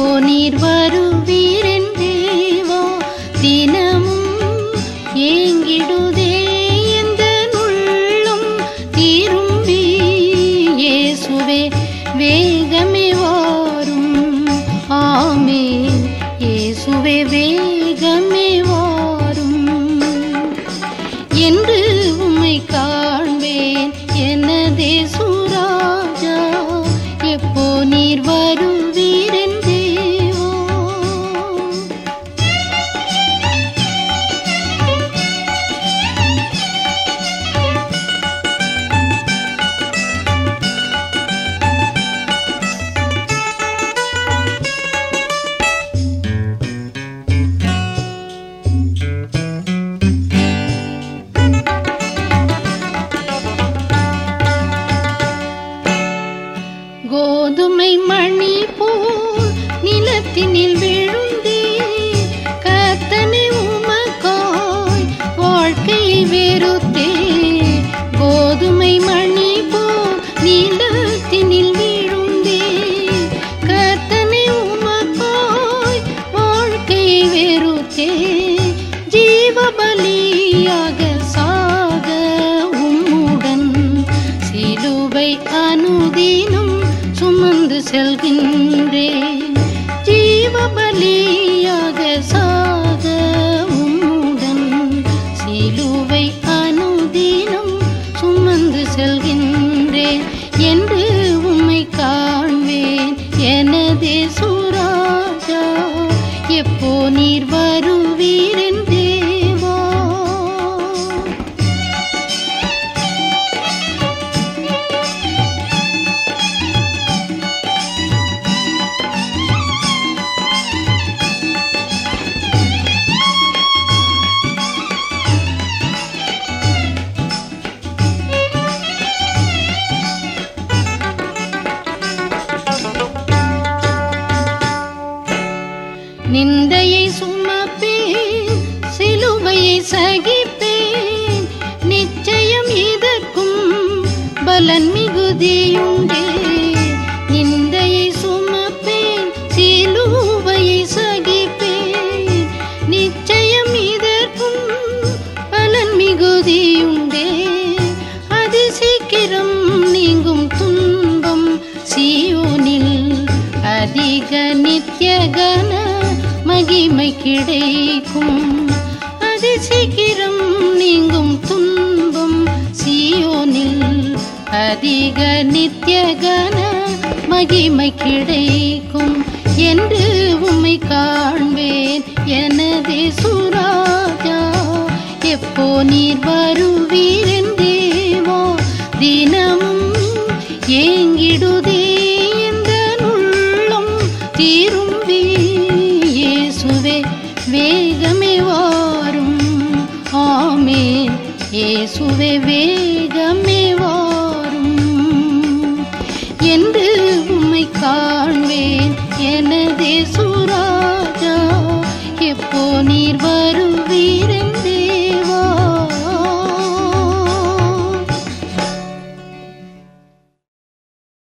எப்போ நீர் வருவீரென் தேவா தினமும் ஏங்கிடுதே எந்த நுள்ளும் திரும்பி இயேசுவே வேகமே வாரும். ஆமே இயேசுவே வேகமே மணி போல் நிலத்தினில் விழுந்தே கத்தனை உமக்காய் வாழ்க்கையை வெறுத்தே கோதுமை மணி போல் நிலத்தினில் விழுந்தே கத்தனை உமக்காய் வாழ்க்கையை வெறுத்தே ஜீவபலியாக சாக உம்முடன் சிலுவை அனுதினம் சுமந்து செல்கின்றேன் ஜீவபலியாக சாக உம்முடன் சிலுவை அனுதினம் சுமந்து செல்கின்றேன் என்று உம்மை காண்பேன் எனதே சுராஜா. எப்போ நீர் வருவீரே? சகித்தேன். நிச்சயம் இதற்கும் பலன் மிகுதியுண்டே. நிந்தையை சுமப்பேன் சிலுவையை சகிப்பேன். நிச்சயம் இதற்கும் பலன் மிகுதியுண்டே. அது சீக்கிரம் நீங்கும் துன்பம் சியோனில். அதிக நித்யகன மகிமை கிடைக்கும். அது சீக்கிரம் நீங்கும் துன்பம் சியோனில். அதிக நித்யகன மகிமை கிடைக்கும் என்று உம்மை காண்பேன். எனதே சுராஜா எப்போ நீர் வருவீரென் தேவா? தினமும் ஏங்கிடுதே இந்த உள்ளம் திரும்பி இயேசுவே வேகமே இயேசுவே வேகமே வாரும். என்று உம்மை காண்பேன். எனதே சுராஜா எப்போ நீர் வரும்?